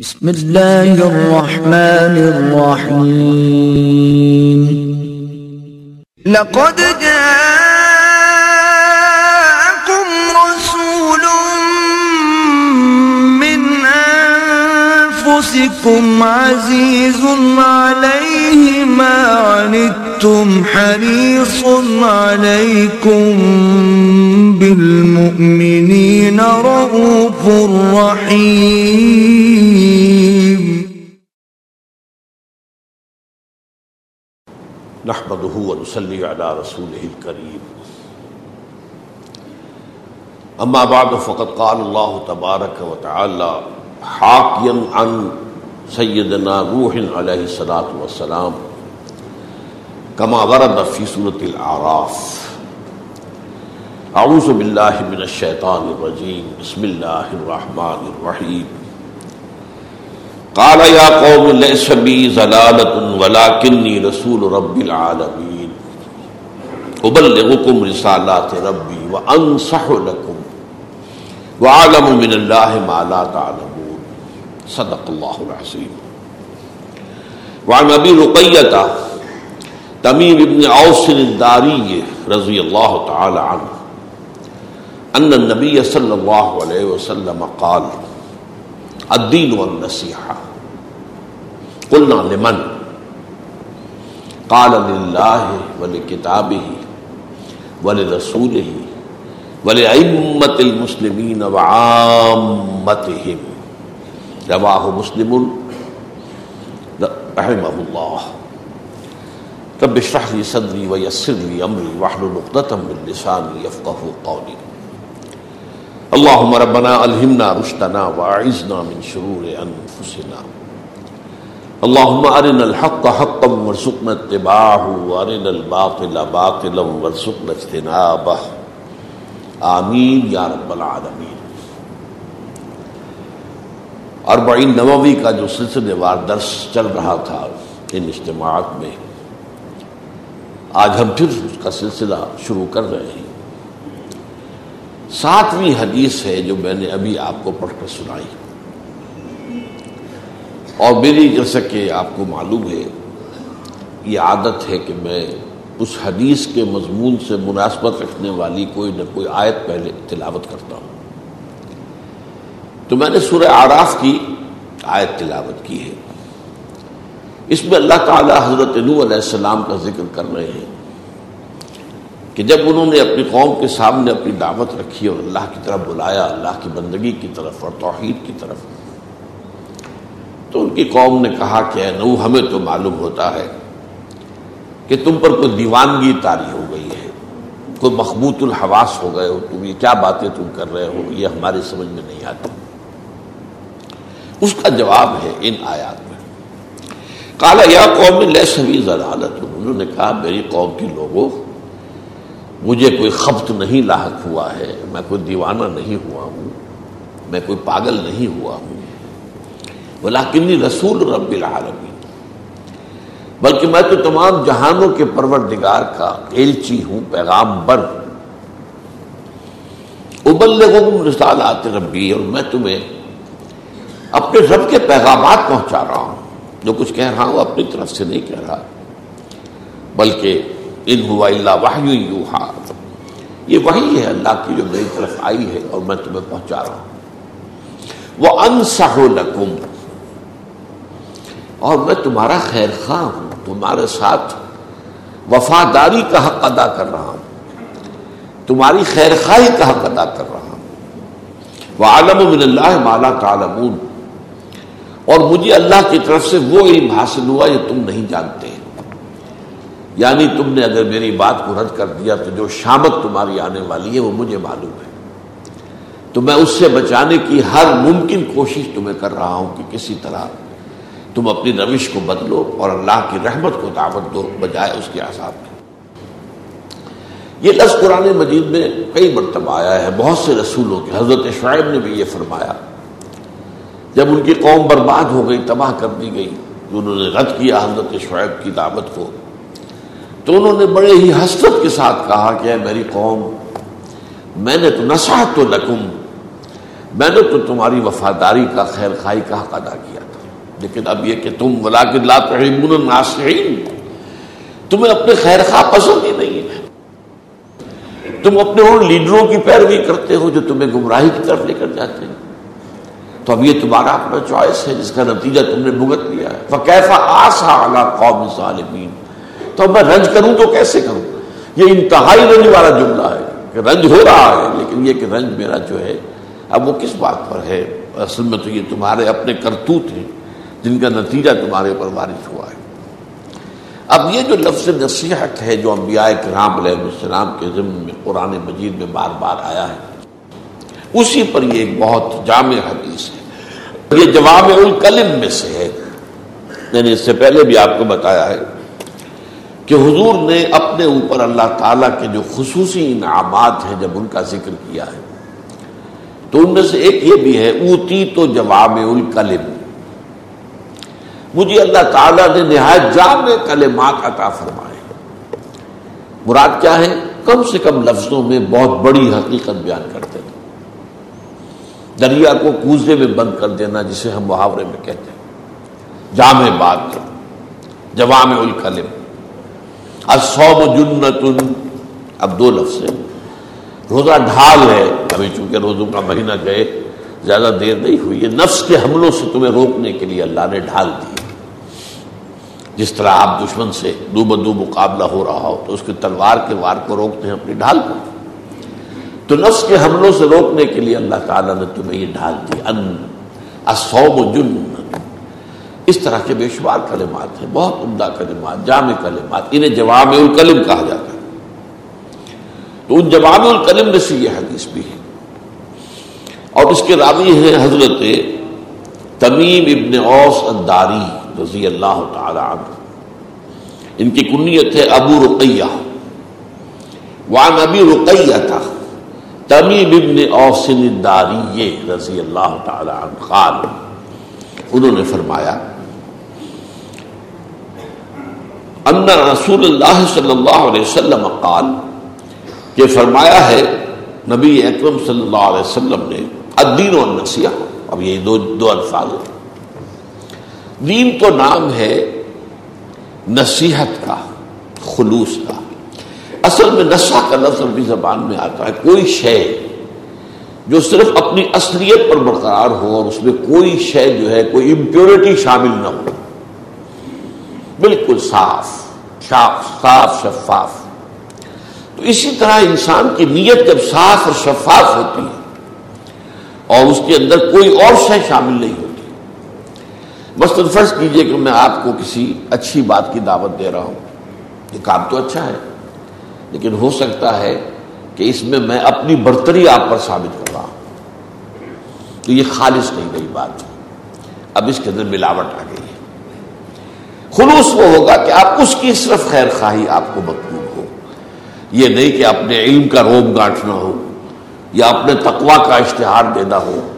بسم الله الرحمن الرحيم. لقد جاءكم رسول من أنفسكم عزيز عليه ما عنتم حريص عليكم بالمؤمنين رؤوف رحيم. نحمده ونصلي على رسوله الكريم. اما بعد، فقد قال الله تبارك وتعالى حاكيا عن سيدنا نوح عليه الصلاه والسلام. كما ورد في سوره الاعراف اعوذ بالله من الشيطان الرجيم. بسم الله الرحمن الرحيم. قال يا قوم، ليس بي ضلالة ولكني رسول رب العالمين. أبلغكم رسالات ربي وأنصح لكم. وأعلم من الله ما لا تعلمون. صدق الله العظيم. وعن أبي رقية تميم بن عوس الداري رضي الله تعالى عنه أن النبي صلى الله عليه وسلم قال الدين والنصيحة قلنا لمن؟ قال لله ولكتابه ولرسوله ولأئمة المسلمين وعامتهم رواه مسلم رحمه الله رب اشرح لي صدري ويسر لي أمري واحلل عقدة من لساني يفقهوا قولي. اللهم ربنا الهمنا رشدنا واعذنا من شرور انفسنا اللهم ارنا الحق حقا وارزقنا اتباعه وارنا الباطل باطلا وارزقنا اجتنابه. آمین یا رب العالمین اربعین نووی کا جو سلسلے وار درس چل رہا تھا ان اجتماعات میں آج ہم پھر اس کا سلسلہ شروع کر رہے ہیں۔ ساتویں حدیث ہے جو میں نے ابھی آپ کو پڑھ کر سنائی۔ اور میری جیسا کہ آپ کو معلوم ہے، یہ عادت ہے کہ میں اس حدیث کے مضمون سے مناسبت رکھنے والی کوئی نہ کوئی آیت پہلے تلاوت کرتا ہوں۔ تو میں نے سورہ آراف کی آیت تلاوت کی ہے۔ اس میں اللہ تعالی حضرت نو علیہ السلام کا ذکر کر رہے ہیں کہ جب انہوں نے اپنی قوم کے سامنے اپنی دعوت رکھی اور اللہ کی طرف بلایا، اللہ کی بندگی کی طرف اور توحید کی طرف، تو ان کی قوم نے کہا کہ اے نو ہمیں تو معلوم ہوتا ہے کہ تم پر کوئی دیوانگی تاری ہو گئی ہے، کوئی مخبوط الحواس ہو گئے ہو، تم یہ کیا باتیں تم کر رہے ہو، یہ ہماری سمجھ میں نہیں آتی۔ اس کا جواب ہے ان آیات میں۔ کالا یا قوم لے سبھی ضلالت. انہوں نے کہا، میری قوم کے لوگوں، مجھے کوئی خبت نہیں لاحق ہوا ہے، میں کوئی دیوانہ نہیں ہوا ہوں، میں کوئی پاگل نہیں ہوا ہوں بلاکنی رسول رب العالمین، بلکہ میں تو تمام جہانوں کے پروردگار کا ایلچی ہوں پیغام بر ابل رسالات ربی، اور میں تمہیں اپنے رب کے پیغامات پہنچا رہا ہوں۔ جو کچھ کہہ رہا ہوں، اپنی طرف سے نہیں کہہ رہا۔ بلکہ ان ہوا اللہ وحی یہ وہی ہے اللہ کی جو میری طرف آئی ہے اور میں تمہیں پہنچا رہا ہوں۔ وہ انصح لکم اور میں تمہارا خیر خواہ ہوں، تمہارے ساتھ وفاداری کا حق ادا کر رہا ہوں۔ تمہاری خیر خواہی کا حق ادا کر رہا ہوں۔ وہ عالم من اللہ مالا تعالمون اور مجھے اللہ کی طرف سے وہ علم حاصل ہوا جو تم نہیں جانتے۔ یعنی تم نے اگر میری بات کو رد کر دیا تو جو شامت تمہاری آنے والی ہے وہ مجھے معلوم ہے۔ تو میں اس سے بچانے کی ہر ممکن کوشش تمہیں کر رہا ہوں کہ کسی طرح تم اپنی روش کو بدلو اور اللہ کی رحمت کو دعوت دو بجائے اس کے آزاد کے۔ یہ لفظ قرآن مجید میں کئی مرتبہ آیا ہے، بہت سے رسولوں کے۔ حضرت شعیب نے بھی یہ فرمایا۔ جب ان کی قوم برباد ہو گئی، تباہ کر دی گئی انہوں نے رد کیا حضرت شعیب کی دعوت کو، تو انہوں نے بڑے ہی حسرت کے ساتھ کہا کہ اے میری قوم، میں نے تو نصحت تو لکم، میں نے تو تمہاری وفاداری کا خیر خائی کا حق ادا کیا تھا۔ لیکن اب یہ کہ تم ولاکن لا تحبون تمہیں اپنے خیر خواہ پسند ہی نہیں ہے۔ تم اپنے ان لیڈروں کی پیروی کرتے ہو جو تمہیں گمراہی کی طرف لے کر جاتے ہیں۔ تو اب یہ تمہارا اپنا چوائس ہے، جس کا نتیجہ تم نے بھگت لیا ہے۔ فکیفا آسا اعلیٰ قوم ظالمین تو اب میں رنج کروں تو کیسے کروں؟ یہ انتہائی رنج والا جملہ ہے کہ رنج ہو رہا ہے، لیکن یہ کہ رنج میرا جو ہے، اب وہ کس بات پر ہے؟ اصل میں تو یہ تمہارے اپنے کرتوت ہیں، جن کا نتیجہ تمہارے اوپر وارث ہوا ہے۔ اب یہ جو لفظ نصیحت ہے جو انبیاء کرام علیہ السلام کے ضمن میں، قرآن مجید میں بار بار آیا ہے اسی پر یہ ایک بہت جامع حدیث ہے۔ یہ جواب الکلم میں سے ہے۔ میں نے اس سے پہلے بھی آپ کو بتایا ہے کہ حضور نے اپنے اوپر اللہ تعالیٰ کے جو خصوصی انعامات ہیں جب ان کا ذکر کیا ہے، تو ان میں سے ایک یہ بھی ہے، اوتی تو جواب الکلم۔ مجھے اللہ تعالیٰ نے نہایت جامع کلمات عطا فرمائے۔ مراد کیا ہے؟ کم سے کم لفظوں میں بہت بڑی حقیقت بیان کرتے تھے۔ دریا کو کوزے میں بند کر دینا جسے ہم محاورے میں کہتے ہیں۔ جامع بات۔ جوام الکلم۔ الصوم جنت اب دو لفظ ہیں۔ روزہ ڈھال ہے۔ ابھی چونکہ روزوں کا مہینہ گئے، زیادہ دیر نہیں ہوئی یہ نفس کے حملوں سے تمہیں روکنے کے لیے اللہ نے ڈھال دی۔ جس طرح آپ دشمن سے دو بدو مقابلہ ہو رہا ہو، تو اس کے تلوار کے وار کو روکتے ہیں اپنی ڈھال کو۔ تو نفس کے حملوں سے روکنے کے لیے اللہ تعالیٰ نے تمہیں یہ ڈھال دی. ان جن اس طرح کے بے شمار کلمات ہیں، بہت عمدہ کلمات، جامع کلمات، انہیں جواب الکلم کہا جاتا ہے. تو ان جواب الکلم میں سے یہ حدیث بھی ہے۔ اور اس کے راوی ہیں حضرت تمیم ابن اوس انداری رضی اللہ تعالی عنہ۔ ان کی کنیت ہے ابو رقیہ۔ وان ابی رقیہ تھا۔ تمیم ابن اوسن الداری رضی اللہ تعالی عنہ قال، انہوں نے فرمایا، ان رسول اللہ صلی اللہ علیہ وسلم قال کہ فرمایا ہے، نبی اکرم صلی اللہ علیہ وسلم نے، الدین و نسیہ اب یہ دو دو الفاظ دین تو نام ہے نصیحت کا، خلوص کا۔ اصل میں نشہ کا لفظ عربی زبان میں آتا ہے، کوئی شے جو صرف اپنی اصلیت پر برقرار ہو اور اس میں کوئی شے جو ہے، کوئی امپیورٹی شامل نہ ہو۔ بالکل صاف صاف صاف شفاف۔ تو اسی طرح انسان کی نیت جب صاف اور شفاف ہوتی ہے اور اس کے اندر کوئی اور شے شامل نہیں ہوتی۔ مثلاً فرض کیجیے کہ میں آپ کو کسی اچھی بات کی دعوت دے رہا ہوں۔ یہ کام تو اچھا ہے۔ لیکن ہو سکتا ہے کہ اس میں میں اپنی برتری آپ پر ثابت کر رہا ہوں۔ تو یہ خالص نہیں رہی بات۔ اب اس کے اندر ملاوٹ آ گئی ہے۔ خلوص وہ ہوگا کہ آپ اس کی صرف خیر خواہی آپ کو مطلوب ہو۔ یہ نہیں کہ اپنے علم کا روب گانٹنا ہو، یا اپنے تقوا کا اشتہار دینا ہو،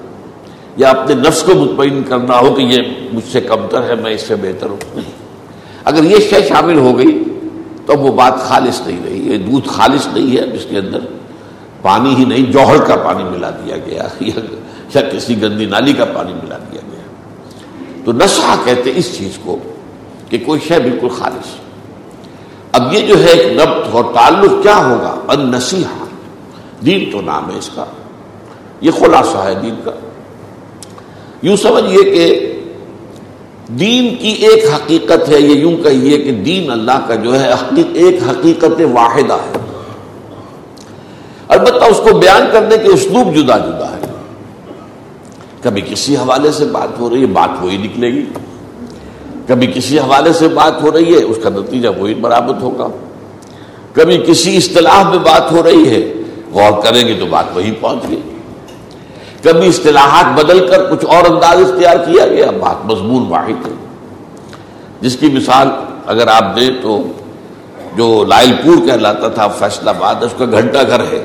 یا اپنے نفس کو مطمئن کرنا ہو کہ یہ مجھ سے کمتر ہے، میں اس سے بہتر ہوں۔ اگر یہ شے شامل ہو گئی تو وہ بات خالص نہیں رہی، یہ دودھ خالص نہیں ہے جس کے اندر پانی ہی نہیں، جوہر کا پانی ملا دیا گیا، یا کسی گندی نالی کا پانی ملا دیا گیا۔ تو نشہ کہتے اس چیز کو کہ کوئی شے بالکل خالص۔ اب یہ جو ہے ایک نبت اور تعلق کیا ہوگا؟ ان نصیحہ دین تو نام ہے اس کا۔ یہ خلاصہ ہے دین کا۔ یوں سمجھئے کہ دین کی ایک حقیقت ہے، یہ یوں کہیے کہ دین اللہ کا جو ہے ایک حقیقت واحدہ ہے۔ البتہ اس کو بیان کرنے کے اسلوب جدا جدا ہے۔ کبھی کسی حوالے سے بات ہو رہی ہے، بات وہی نکلے گی۔ کبھی کسی حوالے سے بات ہو رہی ہے، اس کا نتیجہ وہی برابر ہوگا۔ کبھی کسی اصطلاح میں بات ہو رہی ہے، غور کریں گے تو بات وہی پہنچ گئی۔ کبھی اصطلاحات بدل کر کچھ اور انداز اختیار کیا گیا، بات مضمون واحد ہے جس کی مثال اگر آپ دیں تو جو لائل پور کہلاتا تھا، فیصلہ باد اس کا گھنٹہ گھر ہے۔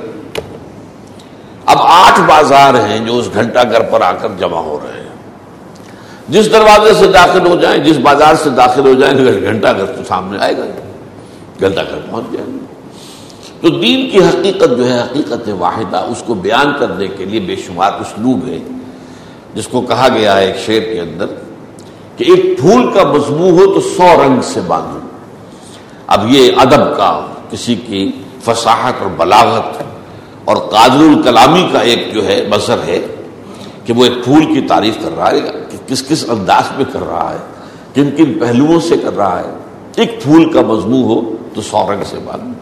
اب آٹھ بازار ہیں جو اس گھنٹہ گھر پر آ کر جمع ہو رہے ہیں۔ جس دروازے سے داخل ہو جائیں، جس بازار سے داخل ہو جائیں، گھنٹہ گھر تو سامنے آئے گا، گھنٹہ گھر پہنچ جائیں گے تو دین کی حقیقت جو ہے، حقیقت واحدہ، اس کو بیان کرنے کے لیے بے شمار اسلوب ہے۔ جس کو کہا گیا ہے ایک شعر کے اندر کہ ایک پھول کا مضمون ہو تو سو رنگ سے باندھو۔ اب یہ ادب کا کسی کی فصاحت اور بلاغت اور قادر الکلامی کا ایک جو ہے مظہر ہے کہ وہ ایک پھول کی تعریف کر رہا ہے، کہ کس کس انداز میں کر رہا ہے، کن کن پہلوؤں سے کر رہا ہے۔ ایک پھول کا مضمون ہو تو سو رنگ سے باندھو۔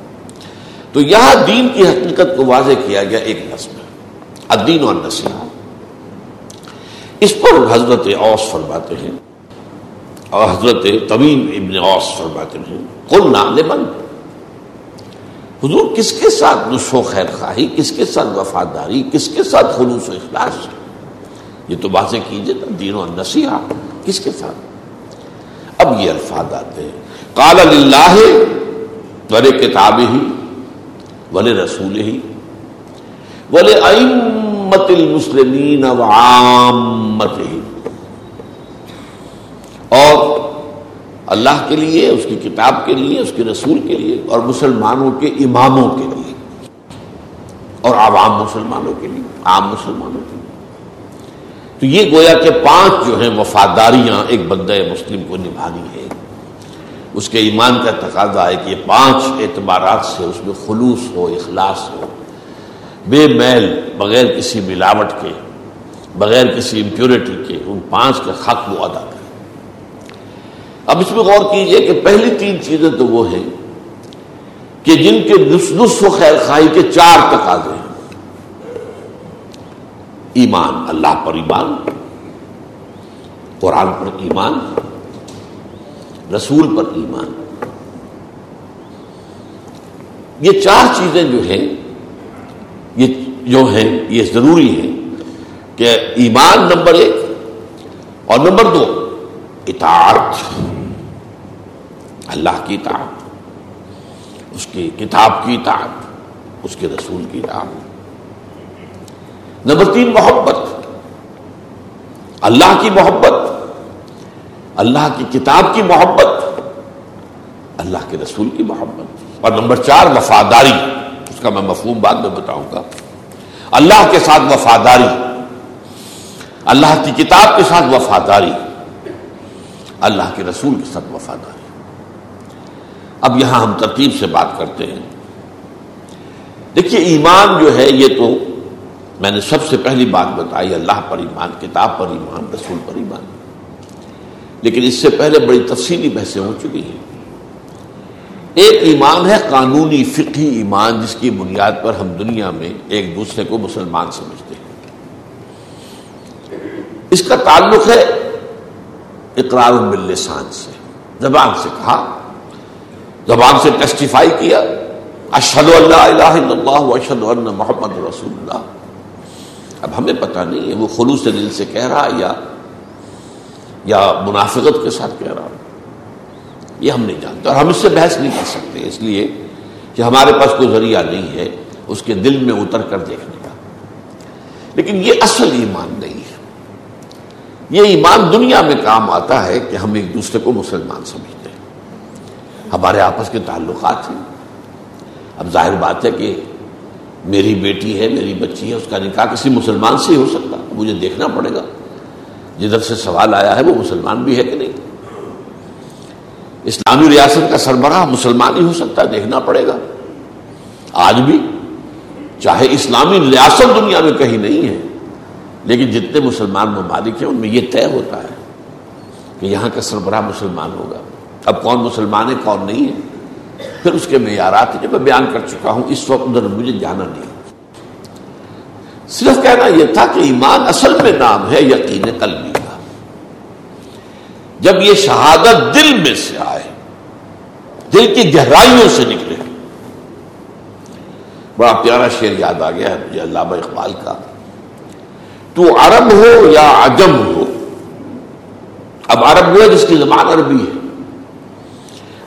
تو یہاں دین کی حقیقت کو واضح کیا گیا ایک نظم الدین اور نصیحت اس پر حضرت اوس فرماتے ہیں اور حضرت طویل ابن اوس فرماتے ہیں کل نام بند حضور کس کے ساتھ نسخ و خیر خواہی، کس کے ساتھ وفاداری، کس کے ساتھ خلوص و اخلاص؟ یہ تو واضح کیجیے نا دین و نسیحا کس کے ساتھ؟ اب یہ الفاظ آتے ہیں۔ کال اللہ ورے کتاب ہی ولے رسول ہی. ولے امت المسلمین ہی اور اللہ کے لیے، اس کی کتاب کے لیے، اس کے رسول کے لیے، اور مسلمانوں کے اماموں کے لیے. اور عوام مسلمانوں کے لیے، عام مسلمانوں کے لیے. تو یہ گویا کہ پانچ جو ہیں وفاداریاں ایک بندہ مسلم کو نبھانی ہے. اس کے ایمان کا تقاضا ہے کہ یہ پانچ اعتبارات سے اس میں خلوص ہو، اخلاص ہو۔ بے میل، بغیر کسی ملاوٹ کے، بغیر کسی امپیورٹی کے، ان پانچ کے حق وہ ادا کرے اب اس میں غور کیجیے کہ پہلی تین چیزیں تو وہ ہیں کہ جن کے نصف و خیر خائی کے چار تقاضے ہیں۔ ایمان، اللہ پر ایمان، قرآن پر ایمان رسول پر ایمان۔ یہ چار چیزیں جو ہیں، یہ جو ہیں، یہ ضروری ہے کہ ایمان نمبر ایک اور نمبر دو، اطاعت۔ اللہ کی اطاعت، اس کی کتاب کی اطاعت، اس کے رسول کی اطاعت۔ نمبر تین، محبت۔ اللہ کی محبت۔ اللہ کی کتاب کی محبت، اللہ کے رسول کی محبت۔ اور نمبر چار، وفاداری۔ اس کا میں مفہوم بعد میں بتاؤں گا۔ اللہ کے ساتھ وفاداری۔ اللہ کی کتاب کے ساتھ وفاداری۔ اللہ کے رسول کے ساتھ وفاداری۔ اب یہاں ہم ترتیب سے بات کرتے ہیں۔ دیکھیے، ایمان جو ہے، یہ تو میں نے سب سے پہلی بات بتائی، اللہ پر ایمان، کتاب پر ایمان، رسول پر ایمان۔ لیکن اس سے پہلے بڑی تفصیلی بحثیں ہو چکی ہیں۔ ایک ایمان ہے قانونی فقہی ایمان جس کی بنیاد پر ہم دنیا میں ایک دوسرے کو مسلمان سمجھتے ہیں۔ اس کا تعلق ہے اقرار باللسان سے۔ زبان سے کہا، زبان سے ٹیسٹیفائی کیا۔ اشد اللہ الہ الا اللہ اشد اللہ محمد رسول اللہ۔ اب ہمیں پتہ نہیں ہے وہ خلوص دل سے کہہ رہا یا یا منافقت کے ساتھ کہہ رہا ہوں۔ یہ ہم نہیں جانتے، اور ہم اس سے بحث نہیں کر سکتے، اس لیے کہ ہمارے پاس کوئی ذریعہ نہیں ہے اس کے دل میں اتر کر دیکھنے کا۔ لیکن یہ اصل ایمان نہیں ہے۔ یہ ایمان دنیا میں کام آتا ہے کہ ہم ایک دوسرے کو مسلمان سمجھتے ہیں۔ ہمارے آپس کے تعلقات ہیں۔ اب ظاہر بات ہے کہ میری بیٹی ہے، میری بچی ہے، اس کا نکاح کسی مسلمان سے ہی ہو سکتا، مجھے دیکھنا پڑے گا۔ جدھر سے سوال آیا ہے وہ مسلمان بھی ہے کہ نہیں؟ اسلامی ریاست کا سربراہ مسلمان ہی ہو سکتا ہے، دیکھنا پڑے گا۔ آج بھی چاہے اسلامی ریاست دنیا میں کہیں نہیں ہے، لیکن جتنے مسلمان ممالک ہیں، ان میں یہ طے ہوتا ہے کہ یہاں کا سربراہ مسلمان ہوگا۔ اب کون مسلمان ہے، کون نہیں ہے؟ پھر اس کے معیارات جو میں بیان کر چکا ہوں، اس وقت ادھر مجھے جانا نہیں۔ صرف کہنا یہ تھا کہ ایمان اصل میں نام ہے یقین قلبی کا۔ جب یہ شہادت دل میں سے آئے، دل کی گہرائیوں سے نکلے۔ بڑا پیارا شعر یاد آ گیا ہے مجھے علامہ اقبال کا۔ تو عرب ہو یا عجم ہو؟ اب عرب ہوا جس کی زبان عربی ہے۔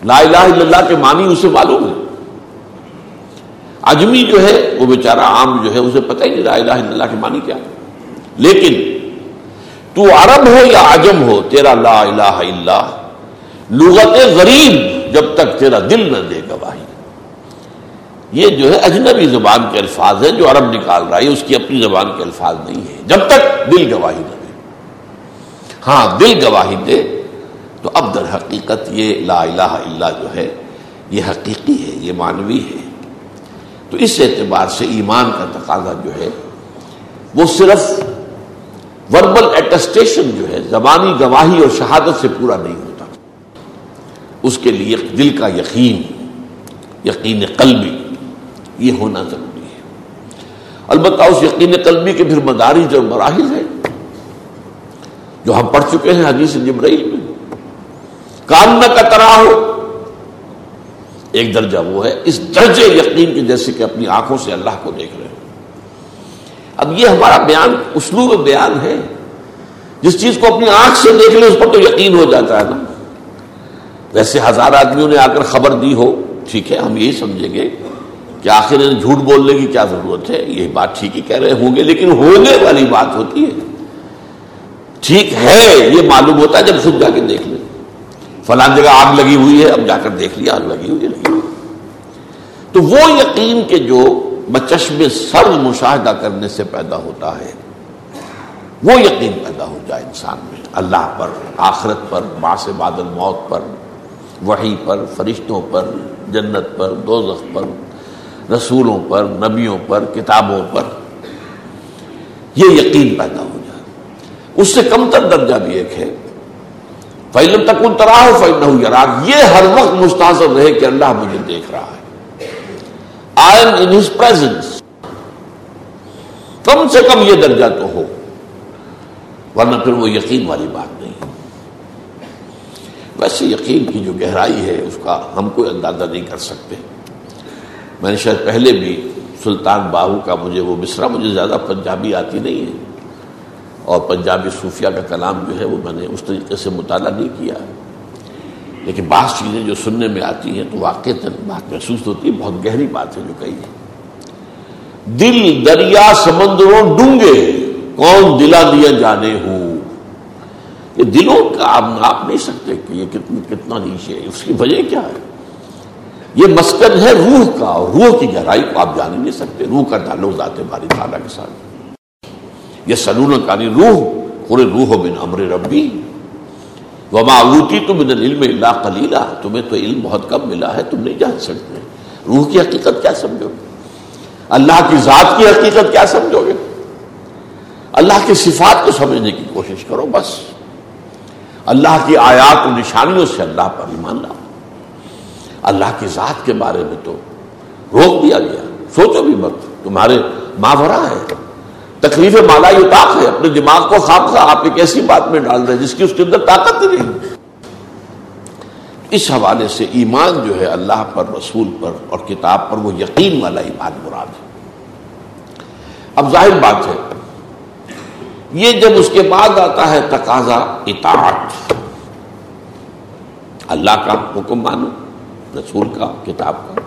لا الہ الا اللہ کے معنی اسے معلوم ہے۔ اجمی جو ہے، وہ بیچارہ عام جو ہے، اسے پتہ ہی نہیں، لا الہ الا اللہ کے معنی کیا لیکن، تو عرب ہو یا عجم ہو، تیرا لا الہ الا لغت غریب، جب تک تیرا دل نہ دے گواہی۔ یہ جو ہے، اجنبی زبان کے الفاظ ہیں جو عرب نکال رہا ہے اس کی اپنی زبان کے الفاظ نہیں ہے جب تک دل گواہی نہ دے۔ ہاں دل گواہی دے، تو اب در حقیقت یہ لا الہ الا جو ہے، یہ حقیقی ہے، یہ معنوی ہے۔ تو اس اعتبار سے ایمان کا تقاضا جو ہے، وہ صرف وربل ایٹسٹیشن جو ہے، زبانی گواہی اور شہادت سے پورا نہیں ہوتا۔ اس کے لیے دل کا یقین یقین قلبی، یہ ہونا ضروری ہے۔ البتہ اس یقین قلبی کے پھر مداری جو مراحل ہے جو ہم پڑھ چکے ہیں حدیث جبرائیل میں۔ کام نہ کا ترا ہو ایک درجہ وہ ہے، اس درجے یقین کے جیسے کہ اپنی آنکھوں سے اللہ کو دیکھ رہے اب یہ ہمارا بیان، اسلوب بیان ہے۔ جس چیز کو اپنی آنکھ سے دیکھ لے، اس پر تو یقین ہو جاتا ہے نا۔ ویسے ہزار آدمیوں نے آ کر خبر دی ہو، ٹھیک ہے، ہم یہی سمجھیں گے کہ آخر جھوٹ بولنے کی کیا ضرورت ہے۔ یہ بات ٹھیک ہی کہہ رہے ہوں گے، لیکن ہونے والی بات ہوتی ہے۔ ٹھیک ہے، یہ معلوم ہوتا ہے جب خود جا کے دیکھ لیں۔ فلان جگہ آگ لگی ہوئی ہے، اب جا کر دیکھ لیا، آگ لگی ہوئی ہے، لگی ہوئی تو وہ یقین کے جو بچشم سر مشاہدہ کرنے سے پیدا ہوتا ہے، وہ یقین پیدا ہو جائے انسان میں۔ اللہ پر، آخرت پر باس بادل موت پر، وحی پر، فرشتوں پر، جنت پر، دوزخ پر، رسولوں پر، نبیوں پر، کتابوں پر۔ یہ یقین پیدا ہو جائے۔ اس سے کم تر درجہ بھی ایک ہے۔ فیلم تک ان تراہ فیل یراک یہ ہر وقت مستحصر رہے کہ اللہ مجھے دیکھ رہا ہے۔ I am in his presence کم سے کم یہ درجہ تو ہو۔ ورنہ پھر وہ یقین والی بات نہیں۔ ویسے یقین کی جو گہرائی ہے، اس کا ہم کوئی اندازہ نہیں کر سکتے۔ میں نے شاید پہلے بھی سلطان باہو کا مجھے وہ مصرا مجھے زیادہ پنجابی آتی نہیں ہے۔ اور پنجابی صوفیہ کا کلام جو ہے وہ میں نے اس طریقے سے مطالعہ نہیں کیا لیکن بعض چیزیں جو سننے میں آتی ہیں تو واقع بات محسوس ہوتی ہے، بہت گہری بات ہے جو کہی ہے۔ دل دریا سمندروں ڈونگے، کون دلا دیا جانے ہوں یہ دلوں کا آپ ناپ نہیں سکتے کہ یہ کتنا کتنا نیچے ہے، اس کی وجہ کیا ہے؟ یہ مسکن ہے روح کا، اور روح کی گہرائی کو آپ جان نہیں سکتے۔ روح کا تعلق ذات باری تعالیٰ کے ساتھ۔ یہ سلون کاری روح پورے روح بن امر ربی. وما اوتی تو من علم اللہ کلیلہ تمہیں تو علم بہت کم ملا ہے، تم نہیں جان سکتے۔ روح کی حقیقت کیا سمجھو گے؟ اللہ کی ذات کی حقیقت کیا سمجھو گے؟ اللہ کی صفات کو سمجھنے کی کوشش کرو بس۔ اللہ کی آیات و نشانیوں سے اللہ پر ایمان لاؤ۔ اللہ کی ذات کے بارے میں تو روک دیا گیا، سوچو بھی مت، تمہارے ماورا ہے۔ تکلیف مالا اتاق ہے، اپنے دماغ کو خواب خواہ آپ ایک ایسی بات میں ڈال رہے جس کی اس کے اندر طاقت ہی نہیں۔ اس حوالے سے ایمان جو ہے اللہ پر، رسول پر اور کتاب پر وہ یقین والا ایمان مراد ہے۔ اب ظاہر بات ہے، یہ جب اس کے بعد آتا ہے تقاضا، اطاعت۔ اللہ کا حکم مانو، رسول کا، کتاب کا۔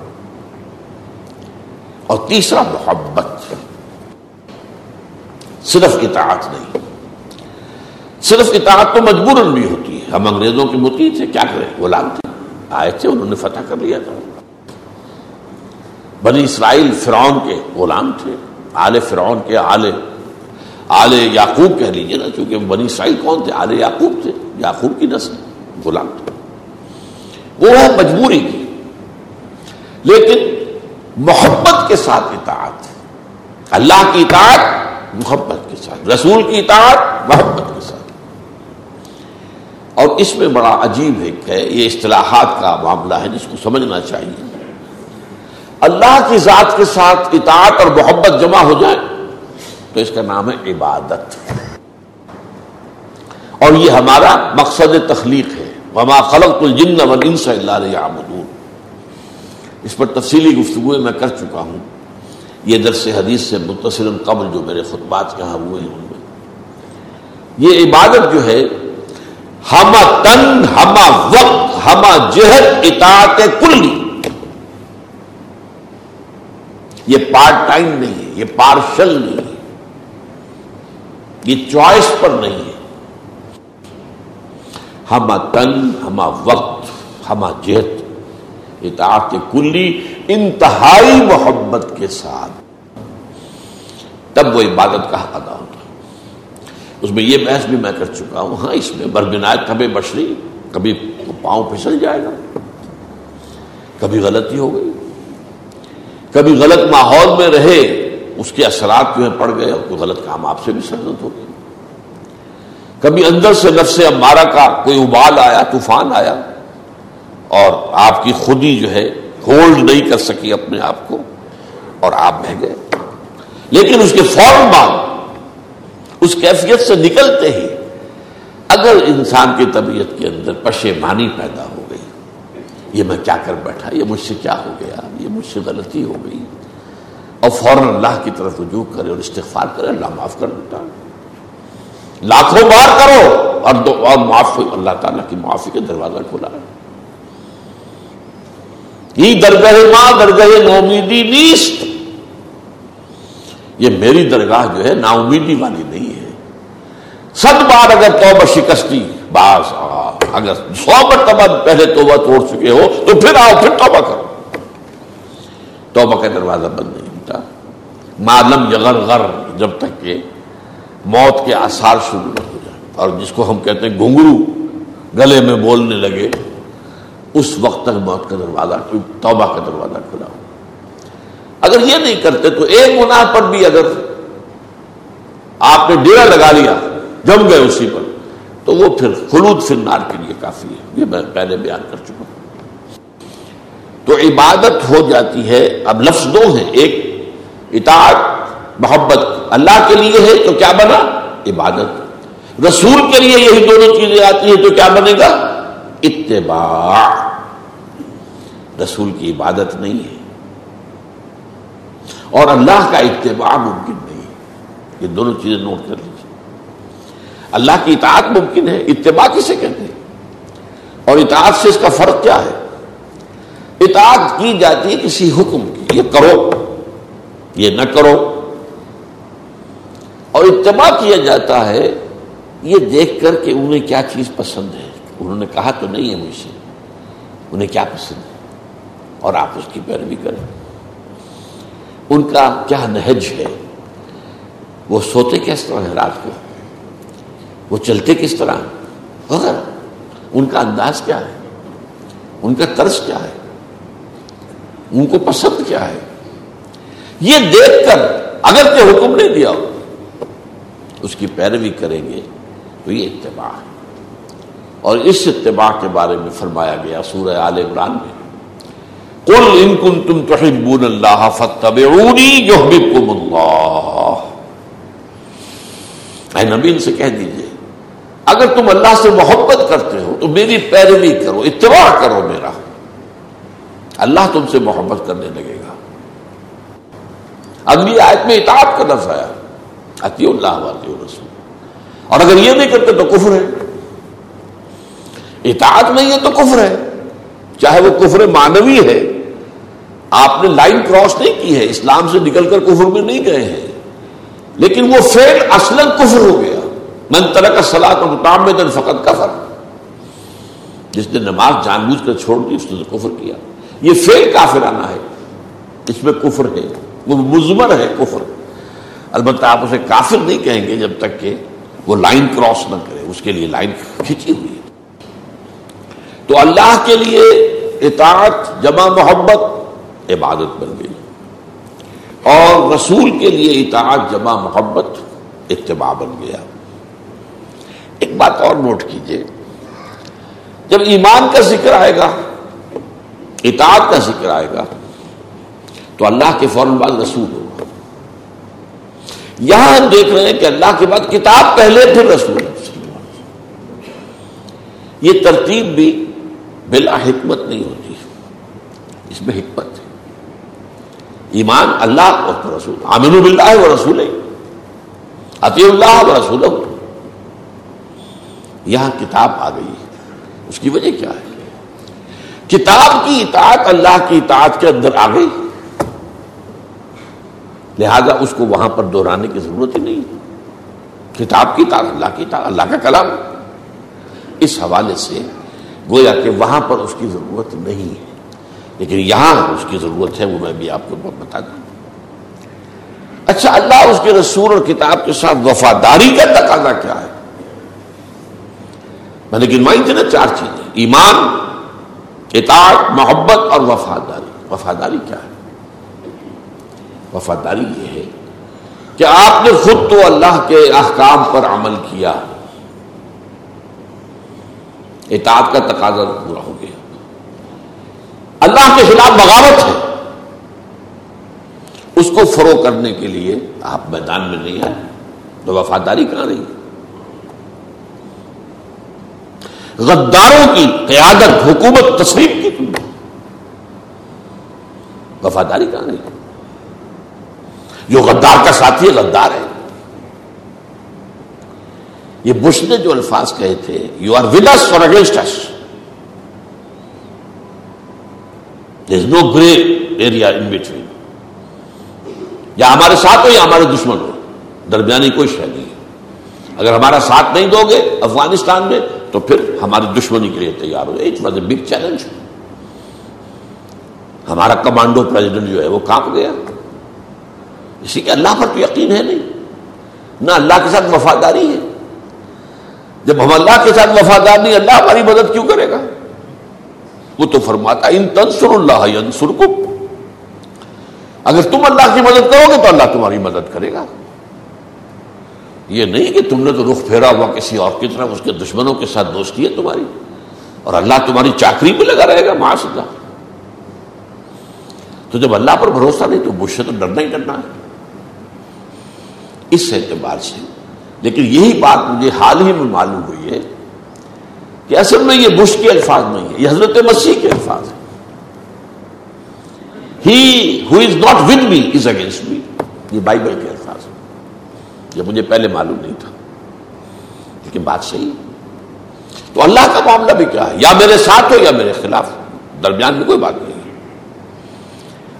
اور تیسرا، محبت۔ صرف اطاعت نہیں۔ صرف اطاعت تو مجبور بھی ہوتی ہے۔ ہم انگریزوں کے متی تھے کیا کریں؟ غلام تھے آئے تھے انہوں نے فتح کر لیا تھا۔ بنی اسرائیل فرعون کے غلام تھے۔ آل فرعون کے آل آل یعقوب کہہ لیجیے نا، چونکہ بنی اسرائیل کون تھے؟ آل یعقوب تھے۔ یعقوب کی نسل، غلام تھے۔ وہ ہے مجبوری کی۔ لیکن محبت کے ساتھ اطاعت اللہ کی اطاعت محبت کے ساتھ، رسول کی اطاعت، محبت کے ساتھ۔ اور اس میں بڑا عجیب ہے یہ اصطلاحات کا معاملہ ہے، جس کو سمجھنا چاہیے۔ اللہ کی ذات کے ساتھ اطاعت اور محبت جمع ہو جائے تو اس کا نام ہے عبادت۔ اور یہ ہمارا مقصد تخلیق ہے۔ وما خلق الجن والانس الا ليعبدون۔ اس پر تفصیلی گفتگو میں کر چکا ہوں۔ یہ درس حدیث سے متصل قبل جو میرے خطبات کہاں ہوئے ہیں ان میں۔ یہ عبادت جو ہے ہما تن ہما وقت ہما جہد، اطاعت کلی۔ یہ پارٹ ٹائم نہیں ہے، یہ پارشل نہیں ہے۔ یہ چوائس پر نہیں ہے۔ ہما تن ہما وقت ہما جہت اطاعت کلی۔ انتہائی محبت کے ساتھ۔ تب وہ عبادت کا حق ادا ہوتا۔ اس میں یہ بحث بھی میں کر چکا ہوں ہاں اس میں بربنایت کبھی بشری کبھی پاؤں پھسل جائے گا، کبھی غلطی ہو گئی۔ کبھی غلط ماحول میں رہے، اس کے اثرات جو ہے پڑ گئے، اور کوئی غلط کام آپ سے بھی سرزد ہو گئی کبھی اندر سے نفس امارہ کا کوئی ابال آیا، طوفان آیا، اور آپ کی خودی جو ہے ہولڈ نہیں کر سکی اپنے آپ کو اور آپ بہ گئے۔ لیکن اس کے فوراً بعد اس کیفیت سے نکلتے ہی اگر انسان کی طبیعت کے اندر پشیمانی پیدا ہو گئی، یہ میں کیا کر بیٹھا، یہ مجھ سے کیا ہو گیا، یہ مجھ سے غلطی ہو گئی، اور فوراً اللہ کی طرف رجوع کرے اور استغفار کرے، اللہ معاف کر دیتا۔ لاکھوں بار کرو اور دو اور معاف اللہ تعالیٰ کی معافی کا دروازہ کھلا۔ ہے یہ درگاہ ماں، درگاہ نومیدی نیست۔ یہ میری درگاہ جو ہے نا امیدی والی نہیں ہے۔ ست بار اگر توبہ شکستی، باز اگر سو مرتبہ پہلے توبہ توڑ چکے ہو، تو پھر آؤ، پھر توبہ کرو۔ توبہ کا دروازہ بند نہیں ہوتا۔ معلوم یغر غر جب تک کہ موت کے آثار شروع نہ ہو جائے اور جس کو ہم کہتے ہیں گھنگرو، گلے میں بولنے لگے۔ اس وقت تک موت کا دروازہ توبہ کا دروازہ کھلا ہو۔ اگر یہ نہیں کرتے تو ایک گناہ پر بھی اگر آپ نے ڈیرا لگا لیا، جم گئے اسی پر، تو وہ پھر خلود فرنار کے لیے کافی ہے۔ یہ میں پہلے بیان کر چکا ہوں۔ تو عبادت ہو جاتی ہے۔ اب لفظ دو ہیں۔ ایک، اطاعت، محبت اللہ کے لیے ہے تو کیا بنا؟ عبادت۔ رسول کے لیے یہی دونوں چیزیں آتی ہیں تو کیا بنے گا؟ اتباع۔ رسول کی عبادت نہیں ہے۔ اور اللہ کا اتباع ممکن نہیں ہے۔ یہ دونوں چیزیں نوٹ کر لیجیے اللہ کی اطاعت ممکن ہے، اتباع کسے کہتے ہیں؟ اور اطاعت سے اس کا فرق کیا ہے؟ اطاعت کی جاتی ہے کسی حکم کی، یہ کرو، یہ نہ کرو۔ اور اتباع کیا جاتا ہے، یہ دیکھ کر کہ انہیں کیا چیز پسند ہے؟ انہوں نے کہا تو نہیں ہے مجھ سے۔ انہیں کیا پسند ہے؟ اور آپ اس کی پیروی کریں۔ ان کا کیا نہج ہے؟ وہ سوتے کس طرح ہے رات کو؟ وہ چلتے کس طرح؟ اگر ان کا انداز کیا ہے؟ ان کا طرز کیا ہے؟ ان کو پسند کیا ہے؟ یہ دیکھ کر اگر کہ حکم نہیں دیا ہو، اس کی پیروی کریں گے تو یہ اتباع ہے۔ اور اس اتباع کے بارے میں فرمایا گیا سورہ آل عمران میں۔ قل ان کنتم تحبون اللہ فتبعونی یحببکم اللہ اے نبی ان سے کہہ دیجیے، اگر تم اللہ سے محبت کرتے ہو تو میری پیروی کرو، اتباع کرو میرا۔ اللہ تم سے محبت کرنے لگے گا۔ اگلی آیت میں اطاعت کا لفظ آیا۔ اتی اللہ والی رسول اور اگر یہ نہیں کرتے تو کفر ہے۔ اطاعت نہیں ہے تو کفر ہے۔ چاہے وہ کفر مانوی ہے، آپ نے لائن کراس نہیں کی ہے، اسلام سے نکل کر کفر میں نہیں گئے ہیں۔ لیکن وہ فیل اصل کفر ہو گیا۔ من طرح کا کا مقام میں فقط کفر۔ جس نے نماز جان بوجھ کر چھوڑ دی، اس نے کفر کیا۔ یہ فیل کافرانہ ہے۔ اس میں کفر ہے۔ وہ مزمر ہے کفر۔ البتہ آپ اسے کافر نہیں کہیں گے جب تک کہ وہ لائن کراس نہ کرے، اس کے لیے لائن کھینچی ہوئی ہے۔ تو اللہ کے لیے اطاعت، جمع محبت، عبادت بن گئی۔ اور رسول کے لیے اطاعت، جمع محبت، اتباع بن گیا۔ ایک بات اور نوٹ کیجیے، جب ایمان کا ذکر آئے گا، اطاعت کا ذکر آئے گا، تو اللہ کے فوراً بعد رسول ہوگا۔ یہاں ہم دیکھ رہے ہیں کہ اللہ کے بعد کتاب پہلے پھر رسول یہ ترتیب بھی بلا حکمت نہیں ہوتی۔ اس میں حکمت ہے۔ ایمان اللہ اور رسول۔ عامن باللہ و رسول عطی اللہ و رسول یہاں کتاب آ گئی ہے۔ اس کی وجہ کیا ہے؟ کتاب کی اطاعت اللہ کی اطاعت کے اندر آ گئی۔ لہذا اس کو وہاں پر دہرانے کی ضرورت ہی نہیں۔ کتاب کی اطاعت، اللہ کی اطاعت، اللہ کا کلام۔ اس حوالے سے گویا کہ وہاں پر اس کی ضرورت نہیں ہے۔ لیکن یہاں اس کی ضرورت ہے، وہ میں بھی آپ کو بتا دوں۔ اچھا اللہ اس کے رسول اور کتاب کے ساتھ وفاداری کا تقاضا کیا ہے؟ میں نے گنوائی تھی نا چار چیزیں۔ ایمان، اطاعت، محبت اور وفاداری۔ وفاداری کیا ہے؟ وفاداری یہ ہے کہ آپ نے خود تو اللہ کے احکام پر عمل کیا۔ اطاعت کا تقاضا پورا ہو گیا۔ اللہ کے خلاف بغاوت ہے۔ اس کو فروغ کرنے کے لیے آپ میدان میں نہیں آئے، تو وفاداری کہاں رہی؟ ہے غداروں کی قیادت، حکومت تصویر کی تم۔ وفاداری کہاں رہی؟ جو غدار کا ساتھی ہے، غدار ہے۔ یہ بش نے جو الفاظ کہے تھے you are with or against us is no grey area in between یا ہمارے ساتھ ہو یا ہمارے دشمن ہو، درمیانی کوئی شہ نہیں ہے۔ اگر ہمارا ساتھ نہیں دو گے افغانستان میں، تو پھر ہماری دشمنی کے لیے تیار ہو۔ It was a big challenge ہمارا کمانڈو پریزیڈنٹ جو ہے، وہ کانپ گیا۔ اسی کے اللہ پر تو یقین ہے نہیں۔ نہ اللہ کے ساتھ وفاداری ہے۔ جب ہم اللہ کے ساتھ وفادار نہیں، اللہ ہماری مدد کیوں کرے گا؟ وہ تو فرماتا ان تنسر اللہ ینسرکم اگر تم اللہ کی مدد کرو گے تو اللہ تمہاری مدد کرے گا۔ یہ نہیں کہ تم نے تو رخ پھیرا ہوا، کسی اور کی طرف، اس کے دشمنوں کے ساتھ دوستی ہے تمہاری۔ اور اللہ تمہاری چاکری پہ لگا رہے گا معاش اللہ۔ تو جب اللہ پر بھروسہ نہیں، تو بش سے تو ڈرنا ہی ڈرنا ہے۔ اس اعتبار سے لیکن یہی بات مجھے حال ہی میں معلوم ہوئی ہے کہ اصل میں یہ بش کے الفاظ نہیں ہے یہ حضرت مسیح کے الفاظ ہیں۔ He who is not with me is against me یہ بائبل کے الفاظ یہ مجھے پہلے معلوم نہیں تھا، لیکن بات صحیح تو اللہ کا معاملہ بھی کیا ہے؟ یا میرے ساتھ ہو یا میرے خلاف، درمیان میں کوئی بات نہیں۔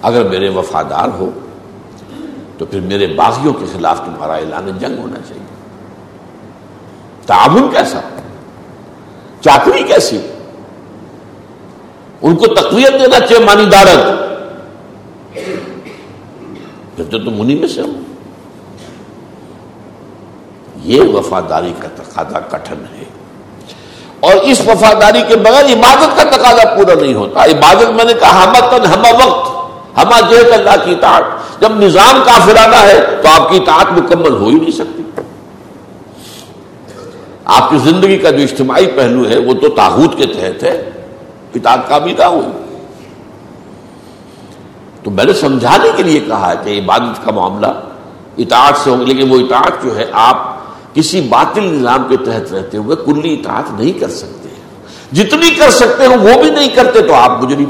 اگر میرے وفادار ہو، تو پھر میرے باغیوں کے خلاف تمہارا اعلان جنگ ہونا چاہیے۔ تعاون کیسا؟ چاکری کیسی؟ ان کو تقویت دینا چاہیے مانی دارت۔ پھر تو تم انہیں میں سے ہو۔ یہ وفاداری کا تقاضا کٹن ہے۔ اور اس وفاداری کے بغیر عبادت کا تقاضا پورا نہیں ہوتا۔ عبادت میں نے کہا ہم ہما وقت ہما جہت اللہ کی اطاعت۔ جب نظام کافرانہ ہے تو آپ کی اطاعت مکمل ہو ہی نہیں سکتی۔ آپ کی زندگی کا جو اجتماعی پہلو ہے، وہ تو تاحود کے تحت ہے۔ اطاعت کا بھی تو میں نے سمجھانے کے لیے کہا ہے کہ عبادت کا معاملہ اطاعت سے ہوگا لیکن وہ اطاعت جو ہے، آپ کسی باطل نظام کے تحت رہتے ہوئے کلی اطاعت نہیں کر سکتے۔ جتنی کر سکتے ہو وہ بھی نہیں کرتے تو آپ گجری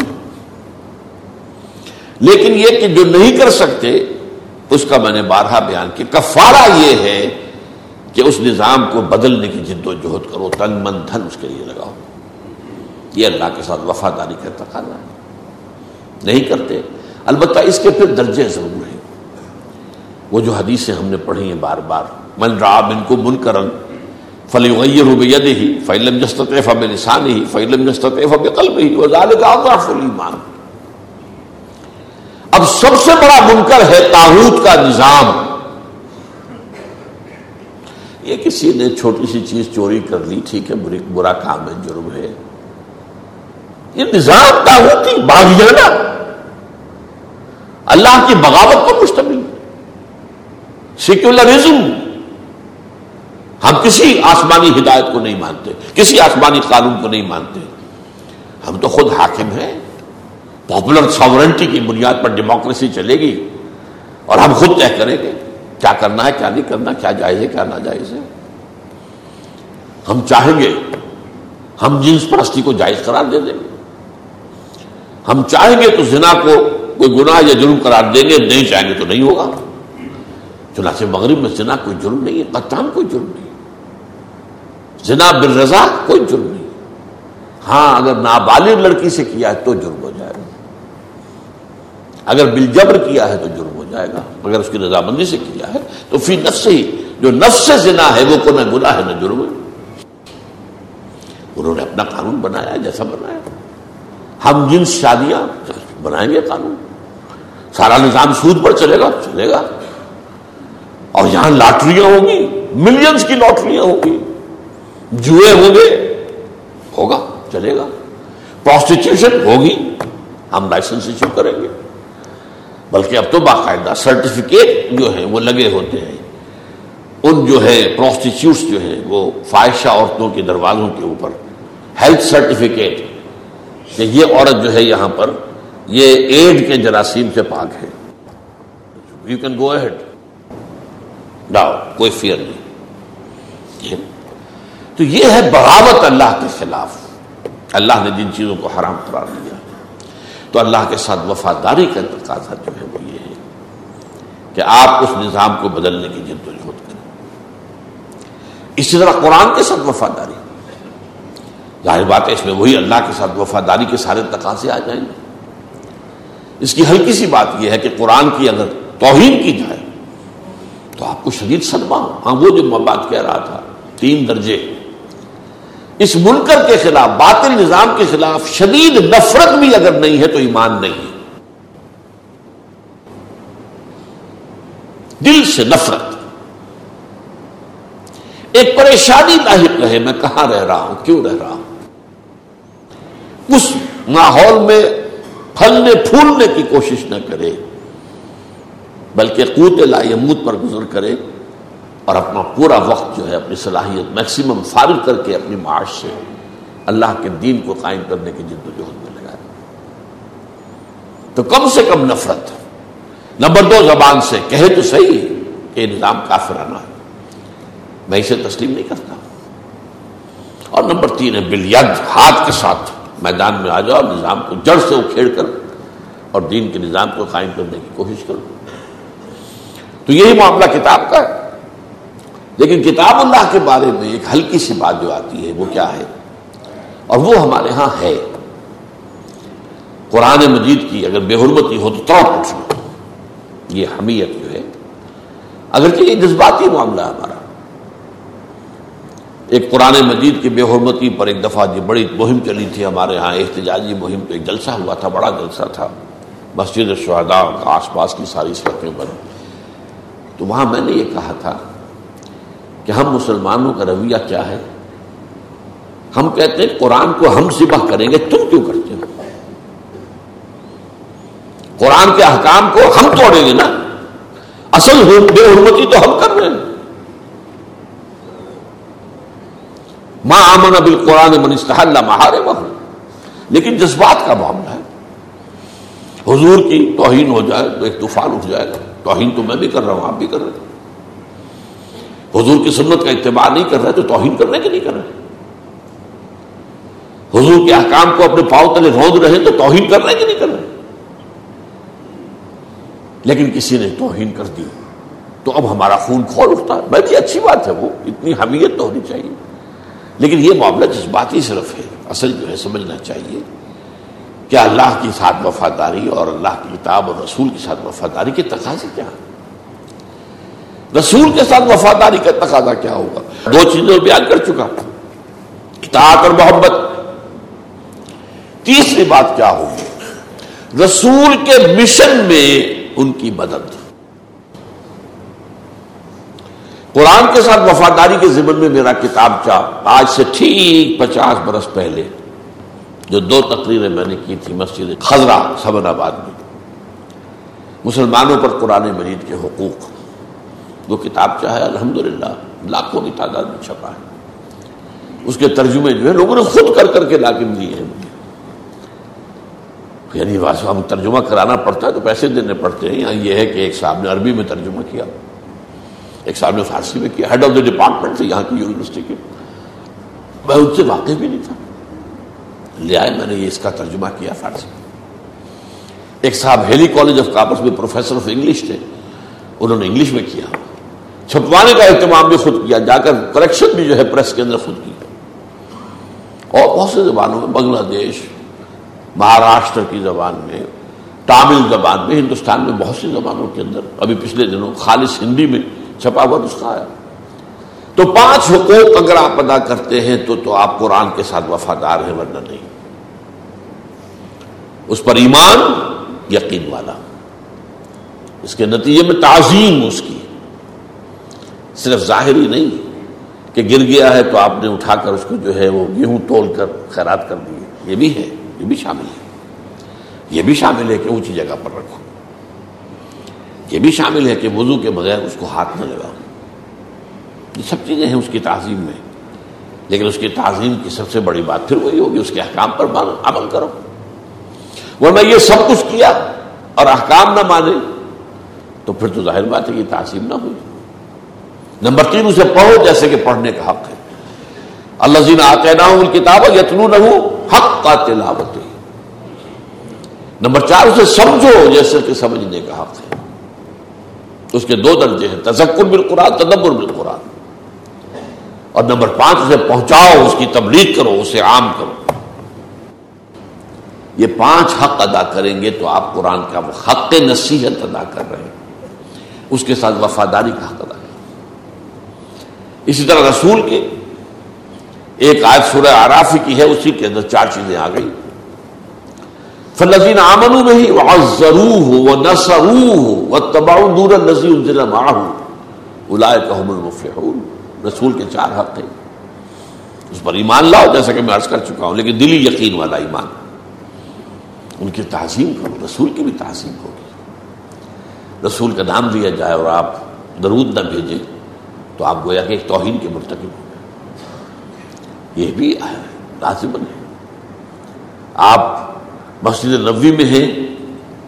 لیکن یہ کہ جو نہیں کر سکتے، اس کا میں نے بارہا بیان کیا۔ کفارہ یہ ہے کہ اس نظام کو بدلنے کی جد و جہد کرو، تن من دھن اس کے لیے لگاؤ۔ یہ اللہ کے ساتھ وفاداری کا تقاضا ہے۔ نہیں کرتے۔ البتہ اس کے پھر درجے ضرور ہیں۔ وہ جو حدیثیں ہم نے پڑھی ہیں بار بار، من راب ان کو من کرن فلی روب ہی فعلم جستطف اب لسان ہی فعلم جستطف اب قلب ہی وہ ایمان اب سب سے بڑا منکر ہے تاحود کا نظام۔ یہ کسی نے چھوٹی سی چیز چوری کر لی، ٹھیک ہے برا کام ہے، جرم ہے۔ یہ نظام تاحوتی باغیانہ اللہ کی بغاوت پر مشتمل۔ سیکولرزم۔ ہم کسی آسمانی ہدایت کو نہیں مانتے، کسی آسمانی قانون کو نہیں مانتے۔ ہم تو خود حاکم ہیں۔ پاپولر ساورنٹی کی بنیاد پر ڈیموکریسی چلے گی اور ہم خود طے کریں گے۔ کیا کرنا ہے، کیا نہیں کرنا، کیا جائز ہے، کیا ناجائز ہے۔ ہم چاہیں گے، ہم جنس پرستی کو جائز قرار دے دیں گے۔ ہم چاہیں گے تو زنا کو کوئی گناہ یا جرم قرار دیں گے، نہیں چاہیں گے تو نہیں ہوگا۔ چنانچہ مغرب میں زنا کوئی جرم نہیں ہے قطام کوئی جرم نہیں زنا بالرضا کوئی جرم نہیں ہاں اگر نابالغ لڑکی سے کیا ہے تو جرم ہو جائے۔ گا اگر بالجبر کیا ہے تو جرم جائے گا۔ اگر اس کی رضامندی سے کیا ہے؟ تو فی نفس ہی، جو نفس سے زنا ہے، وہ کو نہ گناہ ہے، نہ جرم ہے۔ انہوں نے اپنا قانون بنایا، جیسا بنایا۔ ہم جنس شادیاں بنائیں گے قانون۔ سارا نظام سود پر چلے گا چلے گا۔ اور یہاں لاٹریاں ہوں گی ملینز کی لاٹریاں ہوں گی۔ جوئے ہوں گے، ہوگا، چلے گا۔ پروسٹیٹیوشن ہوگی، ہم لائسنس ایشو کریں گے۔ بلکہ اب تو باقاعدہ سرٹیفکیٹ جو ہیں وہ لگے ہوتے ہیں۔ ان جو ہے پروسٹیچیوٹس جو ہیں، وہ فائشہ عورتوں کے دروازوں کے اوپر۔ ہیلتھ سرٹیفکیٹ کہ یہ عورت جو ہے یہاں پر، یہ ایڈ کے جراثیم سے پاک ہے۔ یو کین گو اہڈ ڈاؤ کوئی فیئر نہیں۔ تو یہ ہے بغاوت اللہ کے خلاف۔ اللہ نے جن چیزوں کو حرام قرار دیا۔ تو اللہ کے ساتھ وفاداری کا تقاضا جو ہے وہ یہ ہے۔ کہ آپ اس نظام کو بدلنے کی جد و جہد کریں۔ اسی طرح قرآن کے ساتھ وفاداری۔ ظاہر بات ہے، اس میں وہی اللہ کے ساتھ وفاداری کے سارے تقاضے آ جائیں گے۔ اس کی ہلکی سی بات یہ ہے کہ قرآن کی اگر توہین کی جائے، تو آپ کو شدید صدمہ ہو ہاں وہ جو میں بات کہہ رہا تھا، تین درجے اس منکر کے خلاف، باطل نظام کے خلاف شدید نفرت بھی اگر نہیں ہے تو ایمان نہیں ہے۔ دل سے نفرت۔ ایک پریشانی لاحق رہے میں کہاں رہ رہا ہوں؟ کیوں رہ رہا ہوں؟ اس ماحول میں پھلنے پھولنے کی کوشش نہ کرے، بلکہ قوت لا یموت پر گزر کرے۔ اور اپنا پورا وقت جو ہے اپنی صلاحیت میکسیمم فارغ کر کے اپنی معاش سے اللہ کے دین کو قائم کرنے کی جد و جہد میں لگائے۔ تو کم سے کم نفرت۔ نمبر دو زبان سے کہے تو صحیح کہ نظام کافرانہ ہے۔ میں اسے تسلیم نہیں کرتا۔ اور نمبر تین ہے بلید ہاتھ کے ساتھ میدان میں آ جاؤ، نظام کو جڑ سے اکھیڑ کر اور دین کے نظام کو قائم کرنے کی کوشش کرو۔ تو یہی معاملہ کتاب کا ہے۔ لیکن کتاب اللہ کے بارے میں ایک ہلکی سی بات جو آتی ہے وہ کیا ہے؟ اور وہ ہمارے ہاں ہے۔ قرآن مجید کی اگر بے حرمتی ہو تو اٹھنا۔ یہ حمیت جو ہے۔ اگرچہ یہ جذباتی معاملہ ہے ہمارا۔ ایک قرآن مجید کی بے حرمتی پر ایک دفعہ جو بڑی مہم چلی تھی ہمارے ہاں احتجاجی مہم تو ایک جلسہ ہوا تھا، بڑا جلسہ تھا۔ مسجد شہدا آس پاس کی ساری سڑکیں پر تو وہاں میں نے یہ کہا تھا کہ ہم مسلمانوں کا رویہ کیا ہے؟ ہم کہتے ہیں قرآن کو ہم سباہ کریں گے، تم کیوں کرتے ہو؟ قرآن کے احکام کو ہم توڑیں گے نا؟ اصل بے حرمتی تو ہم کر رہے ہیں۔ ماں آمن ابل قرآن منستحل مہارے بہن لیکن جذبات کا معاملہ ہے۔ حضور کی توہین ہو جائے تو ایک طوفان اٹھ جائے گا۔ توہین تو میں بھی کر رہا ہوں، آپ بھی کر رہے ہیں۔ حضور کی سنت کا اتباع نہیں کر رہے تو توہین کرنے کے نہیں کر رہے حضور کے احکام کو اپنے پاؤں تلے روند رہے تو توہین کرنے کے نہیں کر رہے لیکن کسی نے توہین کر دی تو اب ہمارا خون کھول اٹھتا ہے۔ بڑی جی، اچھی بات ہے وہ، اتنی حمیت تو ہونی چاہیے۔ لیکن یہ معاملہ جذباتی صرف ہے، اصل جو ہے سمجھنا چاہیے کہ اللہ کی ساتھ وفاداری اور اللہ کی کتاب اور رسول کے ساتھ وفاداری کے تقاضے کیا رسول کے ساتھ وفاداری کا تقاضا کیا ہوگا؟ دو چیزیں بیان کر چکا اطاعت اور محبت۔ تیسری بات کیا ہوگی؟ رسول کے مشن میں ان کی مدد۔ قرآن کے ساتھ وفاداری کے ذمن میں میرا کتاب چاہ آج سے ٹھیک پچاس برس پہلے جو دو تقریریں میں نے کی تھی، مسجد خزرہ سبن آباد میں۔ مسلمانوں پر قرآن مجید کے حقوق۔ وہ کتاب چاہے الحمد للہ لاکھوں کی تعداد میں چھپا ہے۔ اس کے ترجمے جو ہے لوگوں نے خود کر کر کے لاکم دیے ہیں۔ یعنی ہم ترجمہ کرانا پڑتا ہے تو پیسے دینے پڑتے ہیں۔ یہاں یہ ہے کہ ایک صاحب نے عربی میں ترجمہ کیا۔ ایک صاحب نے فارسی میں کیا۔ ہیڈ آف دا ڈپارٹمنٹ تھے یہاں کی یونیورسٹی کے میں ان سے واقع بھی نہیں تھا۔ لے آئے، میں نے یہ اس کا ترجمہ کیا فارسی۔ ایک صاحب ہیلی کالج آف کاپس میں پروفیسر آف انگلش تھے۔ انہوں نے انگلش میں کیا۔ چھپوانے کا اہتمام بھی خود کیا، جا کر کریکشن بھی جو ہے پریس کے اندر خود کی۔ اور بہت سے زبانوں میں، بنگلہ دیش، مہاراشٹر کی زبان میں، تامل زبان میں، ہندوستان میں بہت سی زبانوں کے اندر، ابھی پچھلے دنوں خالص ہندی میں چھپا ہوا نسخہ آیا تو پانچ حقوق اگر آپ ادا کرتے ہیں تو تو آپ قرآن کے ساتھ وفادار ہیں، ورنہ نہیں۔ اس پر ایمان یقین والا۔ اس کے نتیجے میں تعظیم اس کی۔ صرف ظاہری نہیں کہ گر گیا ہے تو آپ نے اٹھا کر اس کو جو ہے وہ گیہوں تول کر خیرات کر دیے یہ بھی ہے، یہ بھی شامل ہے۔ یہ بھی شامل ہے کہ اونچی جگہ پر رکھو۔ یہ بھی شامل ہے کہ وضو کے بغیر اس کو ہاتھ نہ لگاؤ۔ یہ سب چیزیں ہیں اس کی تعظیم میں۔ لیکن اس کی تعظیم کی سب سے بڑی بات پھر وہی ہوگی، اس کے احکام پر عمل کرو۔ ورنہ یہ سب کچھ کیا اور احکام نہ مانے تو پھر تو ظاہر بات ہے یہ تعظیم نہ ہوئی۔ نمبر تین اسے پڑھو جیسے کہ پڑھنے کا حق ہے۔ اللہ زین آتے نہ کتاب یتنو نہ حق کا تلاوت۔ نمبر چار، اسے سمجھو جیسے کہ سمجھنے کا حق ہے۔ اس کے دو درجے ہیں، تذکر بالقرآن، تدبر بالقرآن۔ اور نمبر پانچ، اسے پہنچاؤ، اس کی تبلیغ کرو، اسے عام کرو۔ یہ پانچ حق ادا کریں گے تو آپ قرآن کا حق نصیحت ادا کر رہے ہیں۔ اس کے ساتھ وفاداری کا حق ادا کر اسی طرح رسول کے ایک آیت سورہ آرافی کی ہے، اسی کے اندر چار چیزیں آ گئی فلزین آمن میں ہی وہ ضرور ہو وہ نسرو ہو وہ تباؤ نور نظیر الائے کہ رسول کے چار حق ہیں۔ اس پر ایمان لاؤ، جیسا کہ میں عرض کر چکا ہوں، لیکن دلی یقین والا ایمان۔ ان کی تعظیم کرو، رسول کی بھی تعظیم ہوگی رسول کا نام دیا جائے اور آپ درود نہ بھیجیں۔ تو آپ گویا کہ ایک توہین کے مرتکب ہو یہ بھی لازمن ہے۔ آپ مسجد نبوی میں ہیں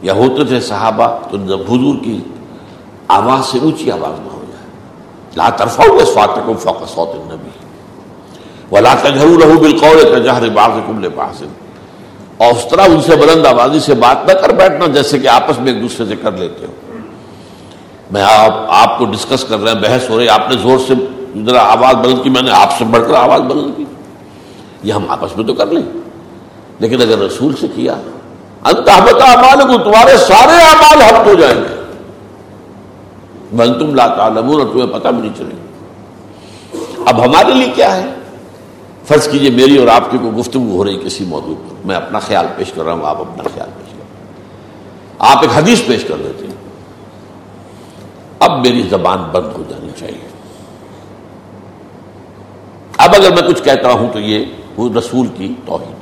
یا ہوتے تھے صحابہ، تو حضور کی آواز سے اونچی آواز نہ ہو جائے۔ لا ترفا فاتح فوق صوت النبی۔ ولا تجہروا له بالقول كجهر بعضكم لبعض۔ اور اس طرح ان سے بلند آبادی سے بات نہ کر بیٹھنا جیسے کہ آپس میں ایک دوسرے سے کر لیتے ہو۔ میں آپ آپ کو ڈسکس کر رہے ہیں، بحث ہو رہی آپ نے زور سے ذرا آواز بلند کی، میں نے آپ سے بڑھ کر آواز بلند کی۔ یہ ہم آپس میں تو کر لیں۔ لیکن اگر رسول سے کیا انتہبت اعمال کو تمہارے سارے اعمال حق ہو جائیں گے۔ بل تم لا تعلم اور تمہیں پتہ بھی نہیں چلے۔ اب ہمارے لیے کیا ہے؟ فرض کیجیے میری اور آپ کی کوئی گفتگو ہو رہی کسی موضوع پر۔ میں اپنا خیال پیش کر رہا ہوں، آپ اپنا خیال پیش کر رہے آپ ایک حدیث پیش کر دیتے ہیں۔ اب میری زبان بند ہو جانی چاہیے۔ اب اگر میں کچھ کہتا ہوں تو یہ رسول کی توحید۔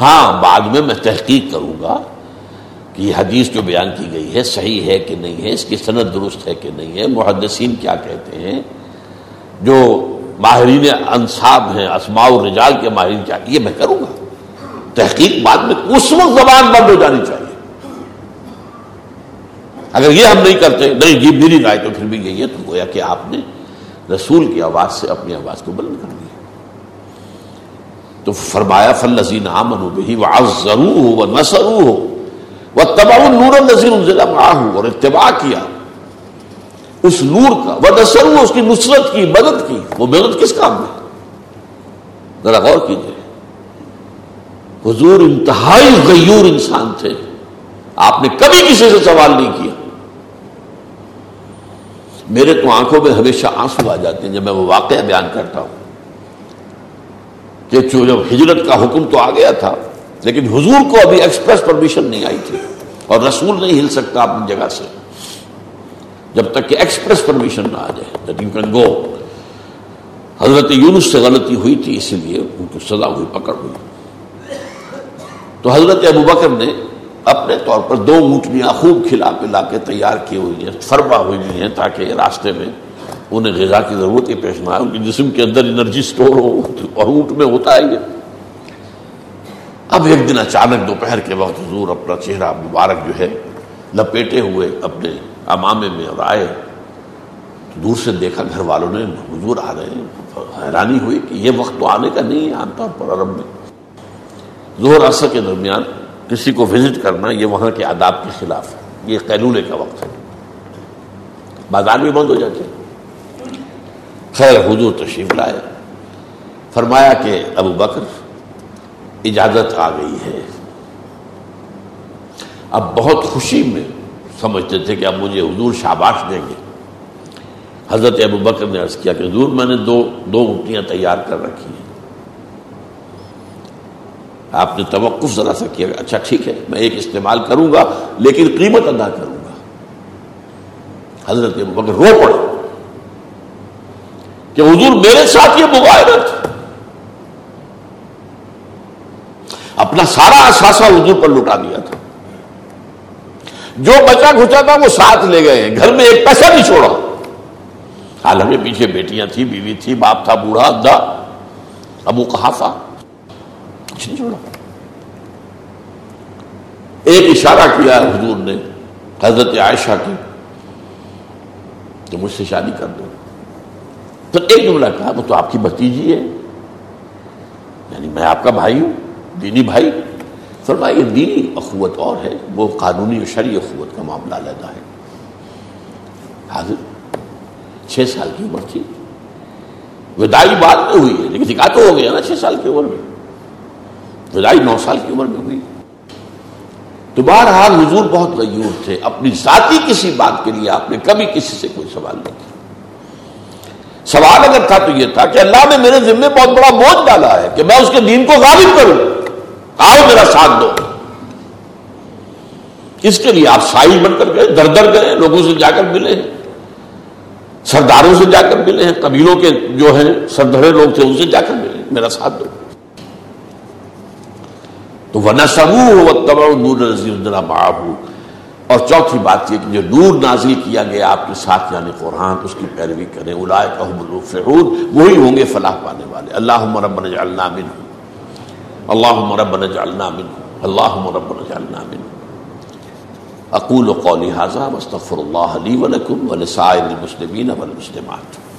ہاں بعد میں میں تحقیق کروں گا کہ یہ حدیث جو بیان کی گئی ہے صحیح ہے کہ نہیں ہے، اس کی صنعت درست ہے کہ نہیں ہے۔ محدثین کیا کہتے ہیں؟ جو ماہرین انصاب ہیں اسماع الرجال کے ماہرین کیا یہ میں کروں گا۔ تحقیق بعد میں، اس وقت زبان بند ہو جانی چاہیے۔ اگر یہ ہم نہیں کرتے، نہیں جی میری رائے تو پھر بھی یہی ہے، تو گویا کہ آپ نے رسول کی آواز سے اپنی آواز کو بلند کر دیا تو فرمایا فل نظین آمن بہی وہ ضرور ہو وہ نسرو ہو وہ تباہ نور نذیر ضلع ہو اور اتباع کیا۔ اس نور کا وہ نسر اس کی نصرت کی، مدد کی۔ وہ مدد کس کام میں؟ ذرا غور کیجیے حضور انتہائی غیور انسان تھے۔ آپ نے کبھی کسی سے سوال نہیں کیا۔ میرے تو آنکھوں میں ہمیشہ آنسو آ جاتے ہیں جب میں وہ واقعہ بیان کرتا ہوں کہ جب ہجرت کا حکم تو آ گیا تھا، لیکن حضور کو ابھی ایکسپریس پرمیشن نہیں آئی تھی اور رسول نہیں ہل سکتا اپنی جگہ سے۔ جب تک کہ ایکسپریس پرمیشن نہ آ جائے یو کین گو حضرت یونس سے غلطی ہوئی تھی، اسی لیے ان کو سزا ہوئی، پکڑ ہوئی۔ تو حضرت ابو بکر نے اپنے طور پر دو اونٹنیاں خوب کھلا پلا کے تیار کی ہوئی ہیں، فرما ہوئی ہیں تاکہ راستے میں انہیں غذا کی ضرورت ہی پیش نہ آئے، ان کے جسم کے اندر انرجی سٹور ہو اور اونٹ میں ہوتا ہے یہ۔ اب ایک دن اچانک دوپہر کے وقت حضور اپنا چہرہ مبارک جو ہے لپیٹے ہوئے اپنے امامے میں اور آئے۔ دور سے دیکھا گھر والوں نے حضور آ رہے ہیں، حیرانی ہوئی کہ یہ وقت تو آنے کا نہیں ہے عام طور پر عرب میں۔ زہر اثر کے درمیان کسی کو وزٹ کرنا یہ وہاں کے آداب کے خلاف ہے۔ یہ قیلولے کا وقت ہے۔ بازار بھی بند ہو جاتے خیر، حضور تشریف لائے۔ فرمایا کہ ابو بکر، اجازت آ گئی ہے۔ اب بہت خوشی میں سمجھتے تھے کہ اب مجھے حضور شاباش دیں گے۔ حضرت ابو بکر نے عرض کیا کہ حضور، میں نے دو دو اٹھیاں تیار کر رکھی ہیں۔ آپ نے توقف ذرا سا کیا اچھا ٹھیک ہے، میں ایک استعمال کروں گا، لیکن قیمت ادا کروں گا۔ حضرت مگر رو پڑے۔ کہ حضور میرے ساتھ یہ مغائرت اپنا سارا اثاثہ حضور پر لٹا دیا تھا۔ جو بچا کھچا تھا وہ ساتھ لے گئے، گھر میں ایک پیسہ نہیں چھوڑا۔ حالانکہ پیچھے بیٹیاں تھی بیوی تھی، باپ تھا، بوڑھا ادا ابو کہافا کچھ نہیں چھوڑا ایک اشارہ کیا حضور نے، حضرت عائشہ کی کہ مجھ سے شادی کر دو۔ تو ایک جملہ کہا، وہ تو آپ کی بھتیجی ہے۔ یعنی میں آپ کا بھائی ہوں، دینی بھائی۔ فرمایا یہ دینی اخوت اور ہے، وہ قانونی و شرعی اخوت کا معاملہ علیحدہ ہے۔ حاضر، چھ سال کی عمر تھی۔ ودائی بات میں ہوئی ہے، لیکن نکاح تو ہو گیا نا، چھ سال کی عمر میں۔ ودائی نو سال کی عمر میں ہوئی۔ تو بہرحال حضور بہت غیور تھے۔ اپنی ذاتی کسی بات کے لیے آپ نے کبھی کسی سے کوئی سوال نہیں کیا۔ سوال اگر تھا تو یہ تھا کہ اللہ نے میرے ذمے بہت بڑا موت ڈالا ہے کہ میں اس کے دین کو غالب کروں۔ آؤ میرا ساتھ دو۔ اس کے لیے آپ سائل بن کر گئے، در در گئے، لوگوں سے جا کر ملے ہیں۔ سرداروں سے جا کر ملے ہیں، قبیلوں کے جو ہیں سردڑے لوگ تھے، ان سے جا کر ملے میرا ساتھ دو۔ تو وہ نصب اور چوتھی بات یہ کہ جو نور نازل کیا گیا آپ کے ساتھ یعنی قرآن، اس کی پیروی کریں۔ وہی ہوں گے فلاح پانے والے۔ اللہ مربن جعلنا منہ اللہ مربن جعلنا منہ اللہ مربن جعلنا منہ اقول قولی حاضہ مستغفر اللہ علی ولکم ولسائر المسلمین والمسلمات۔